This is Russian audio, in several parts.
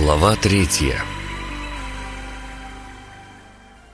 Глава третья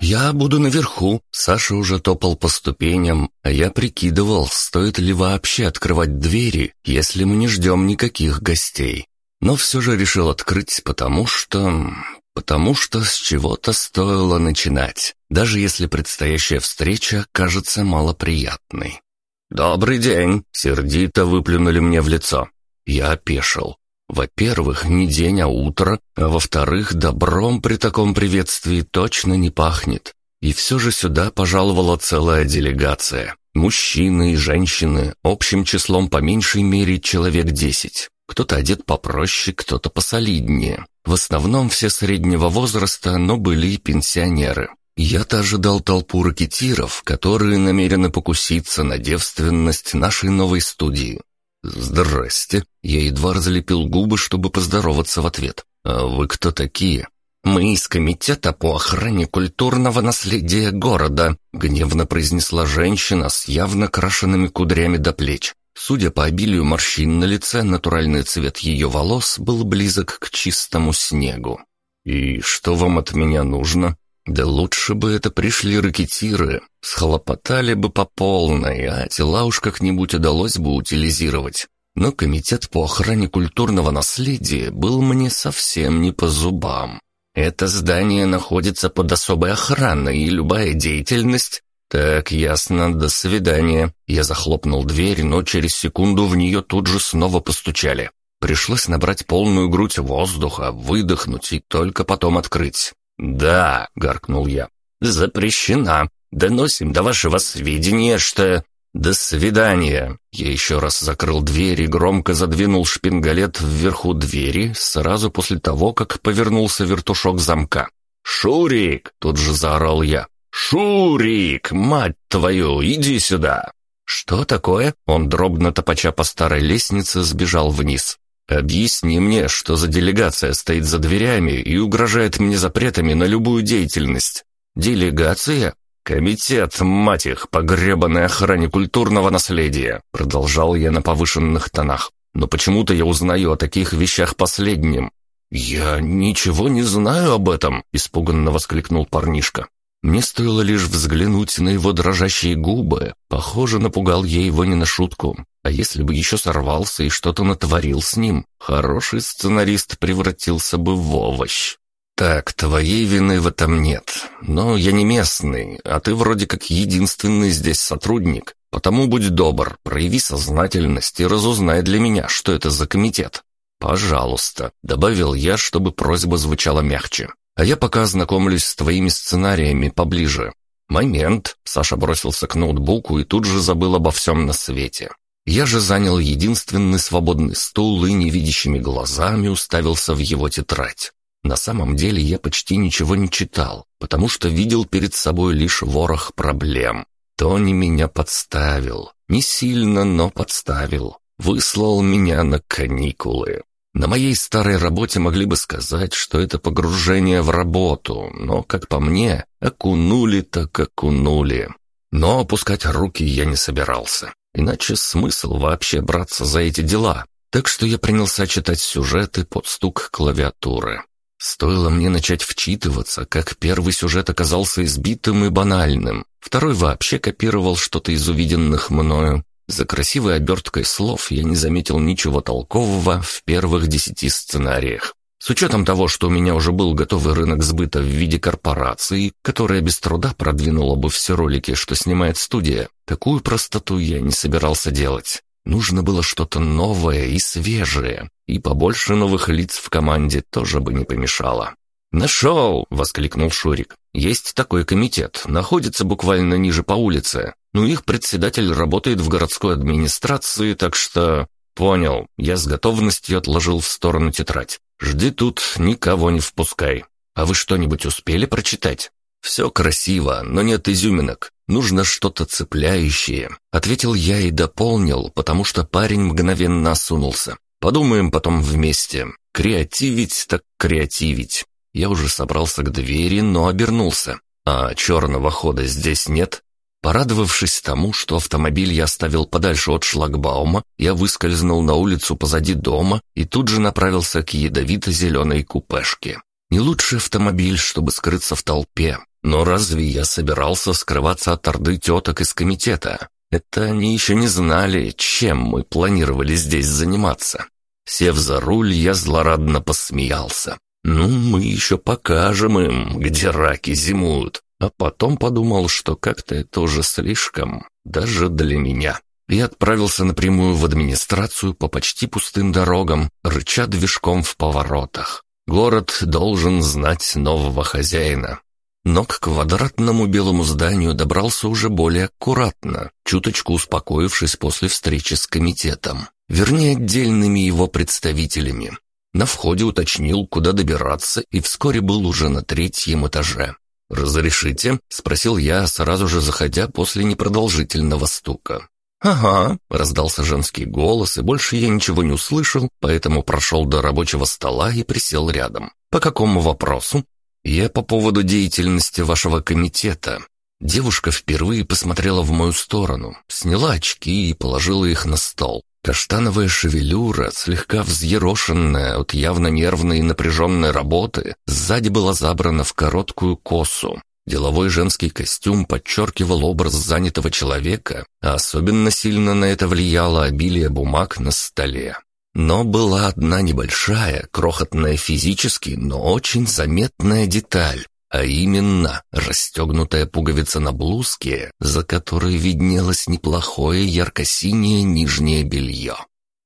«Я буду наверху», Саша уже топал по ступеням, а я прикидывал, стоит ли вообще открывать двери, если мы не ждем никаких гостей. Но все же решил открыть, потому что... потому что с чего-то стоило начинать, даже если предстоящая встреча кажется малоприятной. «Добрый день!» — сердито выплюнули мне в лицо. Я опешил. Во-первых, не день, а утро, а во-вторых, добром при таком приветствии точно не пахнет. И все же сюда пожаловала целая делегация. Мужчины и женщины, общим числом по меньшей мере человек десять. Кто-то одет попроще, кто-то посолиднее. В основном все среднего возраста, но были и пенсионеры. Я-то ожидал толпу ракетиров, которые намерены покуситься на девственность нашей новой студии. «Здрасте». Я едва разлепил губы, чтобы поздороваться в ответ. «А вы кто такие?» «Мы из комитета по охране культурного наследия города», гневно произнесла женщина с явно крашенными кудрями до плеч. Судя по обилию морщин на лице, натуральный цвет ее волос был близок к чистому снегу. «И что вам от меня нужно?» Да лучше бы это пришли ракетиры, схлопотали бы по полной, а тела уж как-нибудь удалось бы утилизировать. Но комитет по охране культурного наследия был мне совсем не по зубам. Это здание находится под особой охраной, и любая деятельность... Так, ясно, до свидания. Я захлопнул дверь, но через секунду в нее тут же снова постучали. Пришлось набрать полную грудь воздуха, выдохнуть и только потом открыть. «Да», — гаркнул я, — «запрещена. Доносим до вашего сведения, что...» «До свидания!» Я еще раз закрыл дверь и громко задвинул шпингалет вверху двери сразу после того, как повернулся вертушок замка. «Шурик!» — тут же заорал я. «Шурик! Мать твою, иди сюда!» «Что такое?» Он дробно топача по старой лестнице сбежал вниз. Объясни мне, что за делегация стоит за дверями и угрожает мне запретами на любую деятельность. Делегация? Комитет, мать их, по охране культурного наследия, продолжал я на повышенных тонах. Но почему-то я узнаю о таких вещах последним. Я ничего не знаю об этом, испуганно воскликнул парнишка. Мне стоило лишь взглянуть на его дрожащие губы. Похоже, напугал я его не на шутку. А если бы еще сорвался и что-то натворил с ним, хороший сценарист превратился бы в овощ. «Так, твоей вины в этом нет. Но я не местный, а ты вроде как единственный здесь сотрудник. Потому будь добр, прояви сознательность и разузнай для меня, что это за комитет». «Пожалуйста», — добавил я, чтобы просьба звучала мягче. А я пока ознакомлюсь с твоими сценариями поближе. Момент. Саша бросился к ноутбуку и тут же забыл обо всем на свете. Я же занял единственный свободный стул и невидящими глазами уставился в его тетрадь. На самом деле я почти ничего не читал, потому что видел перед собой лишь ворох проблем. Тони меня подставил. Не сильно, но подставил. Выслал меня на каникулы. На моей старой работе могли бы сказать, что это погружение в работу, но, как по мне, окунули так окунули. Но опускать руки я не собирался, иначе смысл вообще браться за эти дела. Так что я принялся читать сюжеты под стук клавиатуры. Стоило мне начать вчитываться, как первый сюжет оказался избитым и банальным, второй вообще копировал что-то из увиденных мною, за красивой оберткой слов я не заметил ничего толкового в первых десяти сценариях. С учетом того, что у меня уже был готовый рынок сбыта в виде корпорации, которая без труда продвинула бы все ролики, что снимает студия, такую простоту я не собирался делать. Нужно было что-то новое и свежее, и побольше новых лиц в команде тоже бы не помешало. «Нашел!» — воскликнул Шурик. «Есть такой комитет, находится буквально ниже по улице. Ну, их председатель работает в городской администрации, так что...» «Понял. Я с готовностью отложил в сторону тетрадь. Жди тут, никого не впускай. А вы что-нибудь успели прочитать?» «Все красиво, но нет изюминок. Нужно что-то цепляющее», — ответил я и дополнил, потому что парень мгновенно осунулся. «Подумаем потом вместе. Креативить так креативить». Я уже собрался к двери, но обернулся. «А черного хода здесь нет?» Порадовавшись тому, что автомобиль я оставил подальше от шлагбаума, я выскользнул на улицу позади дома и тут же направился к ядовито-зеленой купешке. Не лучший автомобиль, чтобы скрыться в толпе. Но разве я собирался скрываться от орды теток из комитета? Это они еще не знали, чем мы планировали здесь заниматься. Сев за руль, я злорадно посмеялся. Ну, мы еще покажем им, где раки зимуют. А потом подумал, что как-то это уже слишком, даже для меня. И отправился напрямую в администрацию по почти пустым дорогам, рыча движком в поворотах. Город должен знать нового хозяина. Но к квадратному белому зданию добрался уже более аккуратно, чуточку успокоившись после встречи с комитетом, вернее, отдельными его представителями. На входе уточнил, куда добираться, и вскоре был уже на третьем этаже. «Разрешите?» — спросил я, сразу же заходя после непродолжительного стука. «Ага», — раздался женский голос, и больше я ничего не услышал, поэтому прошел до рабочего стола и присел рядом. «По какому вопросу?» «Я по поводу деятельности вашего комитета». Девушка впервые посмотрела в мою сторону, сняла очки и положила их на стол. Каштановая шевелюра, слегка взъерошенная от явно нервной и напряженной работы, сзади была забрана в короткую косу. Деловой женский костюм подчеркивал образ занятого человека, а особенно сильно на это влияло обилие бумаг на столе. Но была одна небольшая, крохотная физически, но очень заметная деталь а именно расстегнутая пуговица на блузке, за которой виднелось неплохое ярко-синее нижнее белье.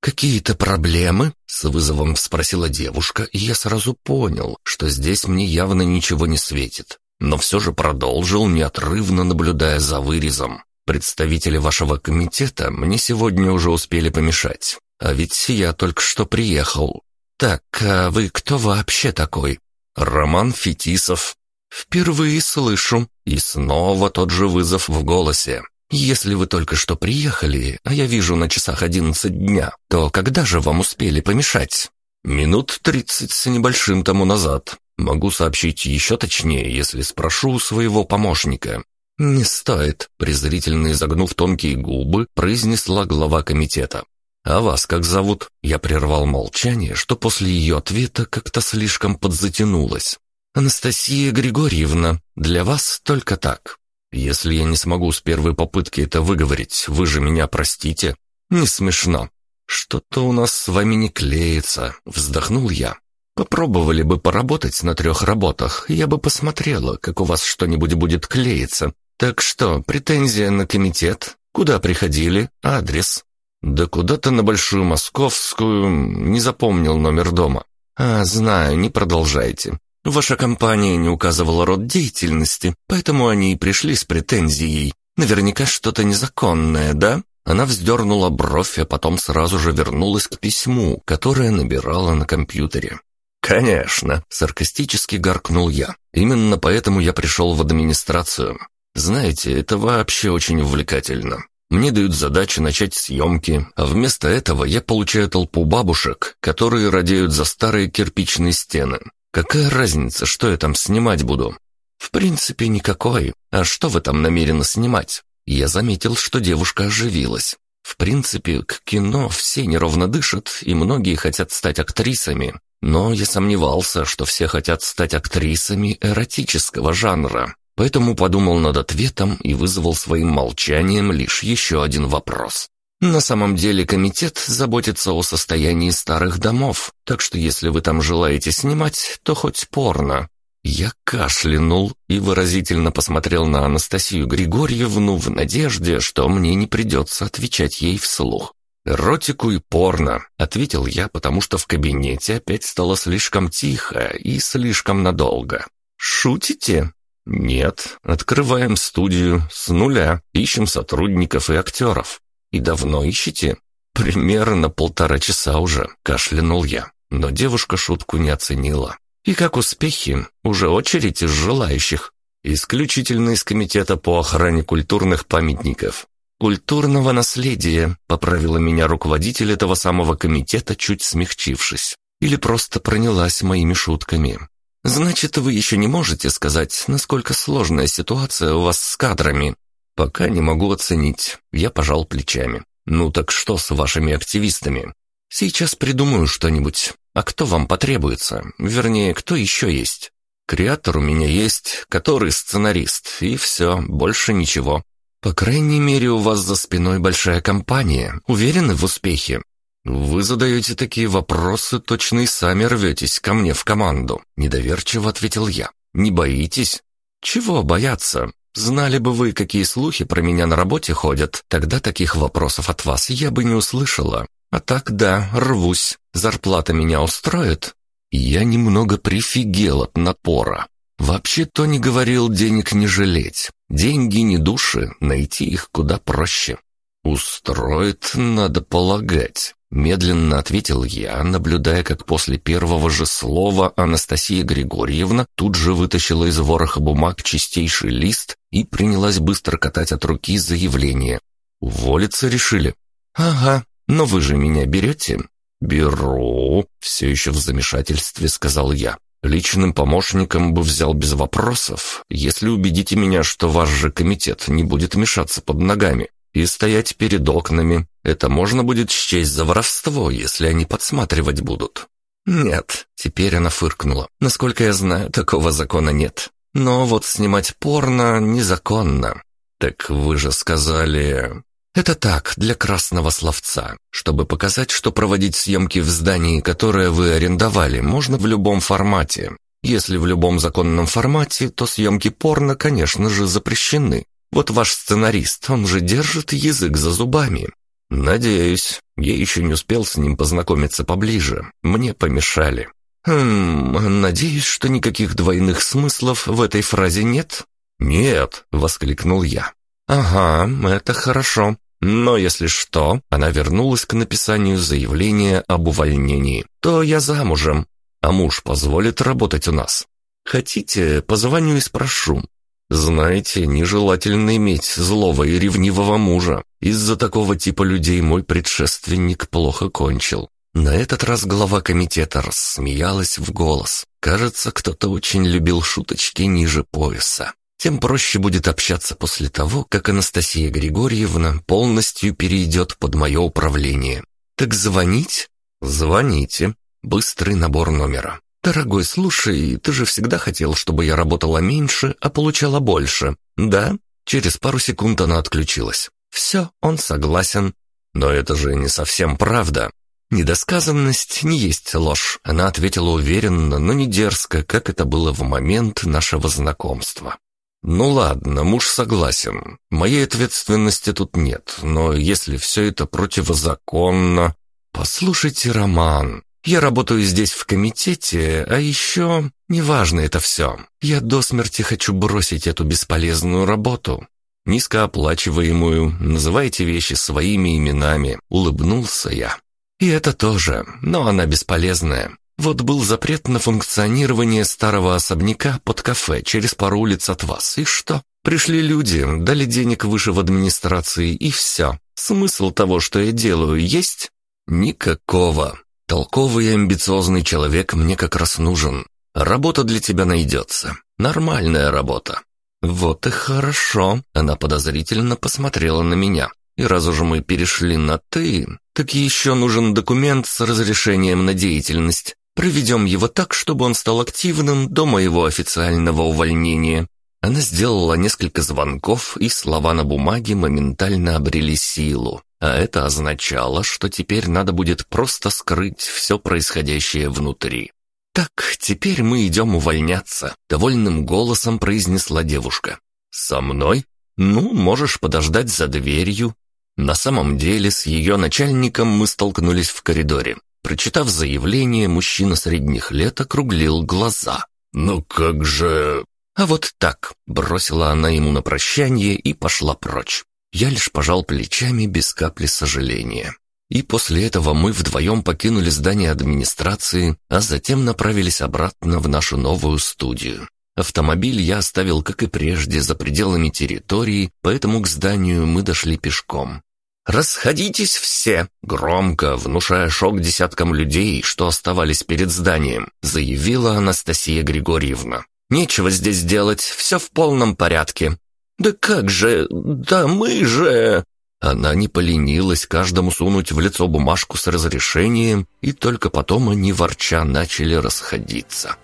«Какие-то проблемы?» — с вызовом спросила девушка, и я сразу понял, что здесь мне явно ничего не светит. Но все же продолжил, неотрывно наблюдая за вырезом. «Представители вашего комитета мне сегодня уже успели помешать. А ведь я только что приехал. Так, а вы кто вообще такой?» «Роман Фетисов, «Впервые слышу». И снова тот же вызов в голосе. «Если вы только что приехали, а я вижу на часах одиннадцать дня, то когда же вам успели помешать?» «Минут тридцать с небольшим тому назад. Могу сообщить еще точнее, если спрошу у своего помощника». «Не стоит», — презрительно изогнув тонкие губы, произнесла глава комитета. «А вас как зовут?» Я прервал молчание, что после ее ответа как-то слишком подзатянулось. «Анастасия Григорьевна, для вас только так. Если я не смогу с первой попытки это выговорить, вы же меня простите. Не смешно. Что-то у нас с вами не клеится», — вздохнул я. «Попробовали бы поработать на трех работах, я бы посмотрела, как у вас что-нибудь будет клеиться. Так что, претензия на комитет? Куда приходили? Адрес?» «Да куда-то на Большую Московскую, не запомнил номер дома». «А, знаю, не продолжайте. Ваша компания не указывала род деятельности, поэтому они и пришли с претензией. Наверняка что-то незаконное, да?» Она вздернула бровь, а потом сразу же вернулась к письму, которое набирала на компьютере. «Конечно», — саркастически гаркнул я. «Именно поэтому я пришел в администрацию. Знаете, это вообще очень увлекательно. Мне дают задачу начать съемки, а вместо этого я получаю толпу бабушек, которые радеют за старые кирпичные стены. Какая разница, что я там снимать буду? В принципе, никакой. А что вы там намерены снимать? Я заметил, что девушка оживилась. В принципе, к кино все неровно дышат, и многие хотят стать актрисами. Но я сомневался, что все хотят стать актрисами эротического жанра. Поэтому подумал над ответом и вызвал своим молчанием лишь еще один вопрос. На самом деле комитет заботится о состоянии старых домов, так что если вы там желаете снимать, то хоть порно. Я кашлянул и выразительно посмотрел на Анастасию Григорьевну в надежде, что мне не придется отвечать ей вслух. «Эротику и порно», — ответил я, потому что в кабинете опять стало слишком тихо и слишком надолго. «Шутите?» «Нет. Открываем студию с нуля, ищем сотрудников и актеров. «И давно ищете?» «Примерно полтора часа уже», — кашлянул я. Но девушка шутку не оценила. «И как успехи? Уже очередь из желающих?» «Исключительно из Комитета по охране культурных памятников». «Культурного наследия», — поправила меня руководитель этого самого комитета, чуть смягчившись. Или просто пронялась моими шутками. «Значит, вы еще не можете сказать, насколько сложная ситуация у вас с кадрами?» «Пока не могу оценить». Я пожал плечами. «Ну так что с вашими активистами?» «Сейчас придумаю что-нибудь. А кто вам потребуется? Вернее, кто еще есть?» «Креатор у меня есть, который сценарист, и все, больше ничего. По крайней мере, у вас за спиной большая компания. Уверены в успехе?» «Вы задаете такие вопросы, точно и сами рветесь ко мне в команду», — недоверчиво ответил я. «Не боитесь?» «Чего бояться? Знали бы вы, какие слухи про меня на работе ходят, тогда таких вопросов от вас я бы не услышала. А так да, рвусь. Зарплата меня устроит?» Я немного прифигел от напора. Вообще Тони говорил денег не жалеть. Деньги не души, найти их куда проще. «Устроит, надо полагать», — медленно ответил я, наблюдая, как после первого же слова Анастасия Григорьевна тут же вытащила из вороха бумаг чистейший лист и принялась быстро катать от руки заявление. «Уволиться решили?» «Ага, но вы же меня берете?» «Беру», — все еще в замешательстве сказал я. «Личным помощником бы взял без вопросов, если убедите меня, что ваш же комитет не будет мешаться под ногами и стоять перед окнами. Это можно будет счесть за воровство, если они подсматривать будут». «Нет», — теперь она фыркнула. «Насколько я знаю, такого закона нет. Но вот снимать порно незаконно». «Так вы же сказали...» «Это так, для красного словца, чтобы показать, что проводить съемки в здании, которое вы арендовали, можно в любом формате. Если в любом законном формате, то съемки порно, конечно же, запрещены. Вот ваш сценарист, он же держит язык за зубами. Надеюсь, я еще не успел с ним познакомиться поближе. Мне помешали. Хм, надеюсь, что никаких двойных смыслов в этой фразе нет? Нет, воскликнул я. Ага, это хорошо. Но если что, она вернулась к написанию заявления об увольнении. То я замужем, а муж позволит работать у нас. Хотите, позвоню и спрошу. Знаете, нежелательно иметь злого и ревнивого мужа. Из-за такого типа людей мой предшественник плохо кончил. На этот раз глава комитета рассмеялась в голос. Кажется, кто-то очень любил шуточки ниже пояса. Тем проще будет общаться после того, как Анастасия Григорьевна полностью перейдет под мое управление. Так звонить? Звоните. Быстрый набор номера. «Дорогой, слушай, ты же всегда хотел, чтобы я работала меньше, а получала больше, да?» Через пару секунд она отключилась. «Все, он согласен». «Но это же не совсем правда». «Недосказанность не есть ложь», — она ответила уверенно, но не дерзко, как это было в момент нашего знакомства. «Ну ладно, муж согласен. Моей ответственности тут нет, но если все это противозаконно...» «Послушайте, Роман, я работаю здесь в комитете, а еще... Неважно это все. Я до смерти хочу бросить эту бесполезную работу. Низкооплачиваемую, называйте вещи своими именами, улыбнулся я. И это тоже, но она бесполезная. Вот был запрет на функционирование старого особняка под кафе через пару улиц от вас, и что? Пришли люди, дали денег выше в администрации, и все. Смысл того, что я делаю, есть? Никакого. Толковый и амбициозный человек мне как раз нужен. Работа для тебя найдется. Нормальная работа». «Вот и хорошо», — она подозрительно посмотрела на меня. «И раз уже мы перешли на «ты», так еще нужен документ с разрешением на деятельность. Проведем его так, чтобы он стал активным до моего официального увольнения». Она сделала несколько звонков, и слова на бумаге моментально обрели силу. А это означало, что теперь надо будет просто скрыть все происходящее внутри. «Так, теперь мы идем увольняться», — довольным голосом произнесла девушка. «Со мной? Ну, можешь подождать за дверью». На самом деле, с ее начальником мы столкнулись в коридоре. Прочитав заявление, мужчина средних лет округлил глаза. «Ну как же...» «А вот так», — бросила она ему на прощание и пошла прочь. Я лишь пожал плечами без капли сожаления. И после этого мы вдвоем покинули здание администрации, а затем направились обратно в нашу новую студию. Автомобиль я оставил, как и прежде, за пределами территории, поэтому к зданию мы дошли пешком. «Расходитесь все!» — громко, внушая шок десяткам людей, что оставались перед зданием, заявила Анастасия Григорьевна. «Нечего здесь делать, все в полном порядке. «Да как же... Да мы же...» Она не поленилась каждому сунуть в лицо бумажку с разрешением, и только потом они ворча начали расходиться.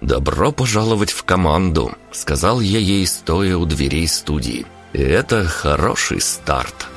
«Добро пожаловать в команду», — сказал я ей, стоя у дверей студии. «И это хороший старт».